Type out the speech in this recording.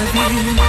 of me.